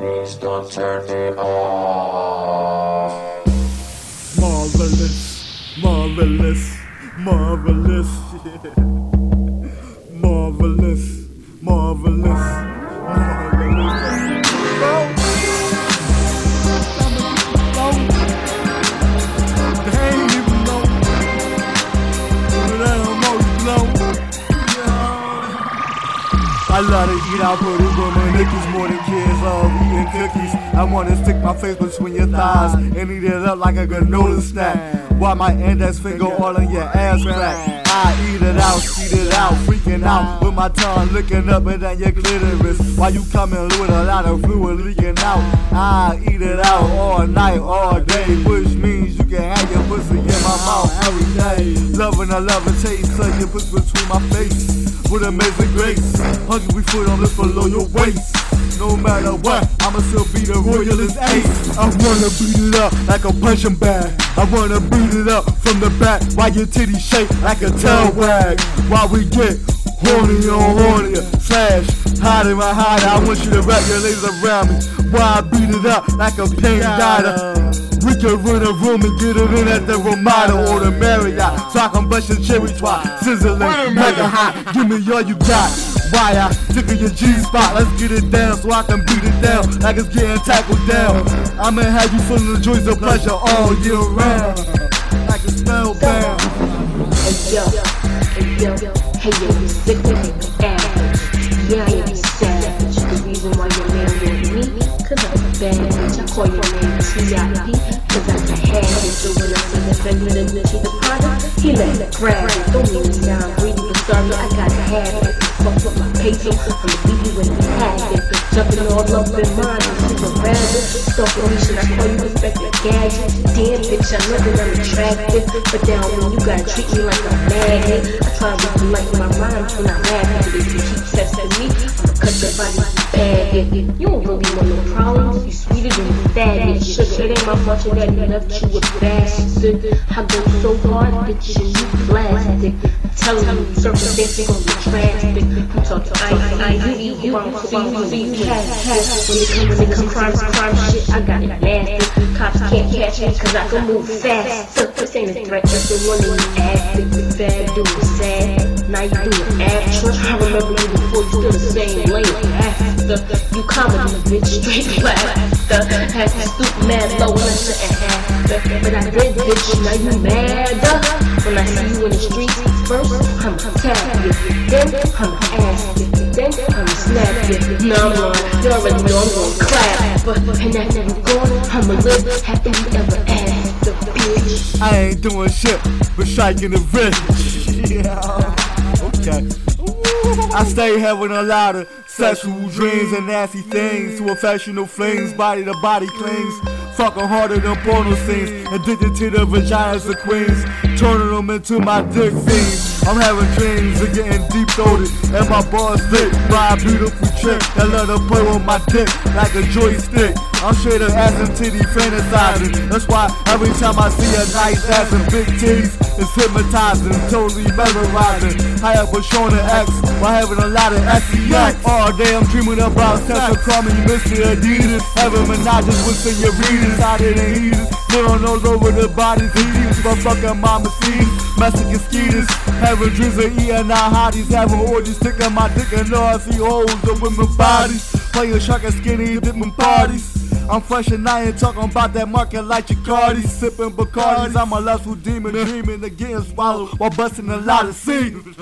Please don't turn me off. Marvelous, marvelous, marvelous, marvelous, marvelous, I love to eat out pretty women, Nickies more than kids love eating cookies. I wanna stick my face between your thighs and eat it up like a granola snack. While my index finger all in your ass crack. I eat it out, eat it out, freaking out with my tongue looking up and down your clitoris. While you coming with a lot of fluid leaking out. I eat it out all night, all day, which means you can have your pussy in my mouth every day. Loving, I love and taste, suck your pussy between my face with amazing grace. Hungry foot on lips below your waist. No matter what, I'ma still be the royalist ace. I wanna beat it up like a punching bag. I wanna beat it up from the back while your titties shake like a tail wag. While we get horny on hornier, slash hiding my hide. I want you to wrap your legs around me while I beat it up like a pink diner. We can run a room and get it in at the Ramada or the Marriott. So I can bust your cherry twat, sizzling, mega hot. Give me all you got. Why I tickle your G spot? Let's get it down so I can beat it down like it's getting tackled down. I'ma have you feeling the joys of pleasure all year round, like a spellbound. Hey yo, hey yo, hey yo, you sick of it, Cause I can have it. So when I see the feminine into the product, he let it grab. Don't mean to sound greedy, but sorry, I gotta have it. Fuck with my peso, I'ma leave you when you have it. Jumping all up in mine, I'm super rabbit. Stalking me, should I call you Inspector Gadget? Damn bitch, I know that I'm attractive. But down when you gotta treat me like a magnet. I try to be like my rhymes when I rap it. But if you keep testing me, bag. You don't really want no problems. You sweeter than faggot. Sugar, it ain't my fault your daddy left you a bastard. I go so hard, bitch, and you plastic. Telling you circumstances gonna be drastic. I'm talking ice, ice, you, you, you, see, you, cat, cat. When it comes, it comes crimes, crime shit, I got it nasty. Cops can't catch me cause I can move fast. So this ain't a threat, just the one that you acting bad, doing sad. Now you doing extra. I remember you before you still the same lane. After you comedy, bitch, straight laughter. Had to stoop low shouldn't have to. But I did, bitch, now you mad. When I see you in the streets, first I'ma tap you, then I'ma ask you, then I'ma snap you. No, I'm on, you already know I'm gonna clap. But and after you gone, I'ma live happily ever after, bitch. I ain't doing shit but striking the wrist. yeah. I stay having a lot of sexual dreams and nasty things to affectional flings, body to body clings. Fucking harder than porno scenes, addicted to the vaginas of queens, turning them into my dick fiends. I'm having dreams of getting deep throated and my balls thick by a beautiful chick that let her play with my dick like a joystick. I'm straight up ass and titty fantasizing. That's why every time I see a nice ass and big titties, it's hypnotizing, totally mesmerizing. I have a Sean and X while having a lot of SEX. All day I'm dreaming about sex, so call me Mr. Adidas. Having menages with senoritas, out in the heaters. Living all over the bodies, heaters, my fucking mama sees. Mexican skeeters, having dreams of eating out hotties, having orgies, sticking my dick in all I see holes of women's bodies. Playing shark and skinny dipping parties. I'm fresh and I ain't talking about that market like Chicardi, sipping Bacardis. I'm a lustful demon, dreaming of getting swallowed while busting a lot of scenes.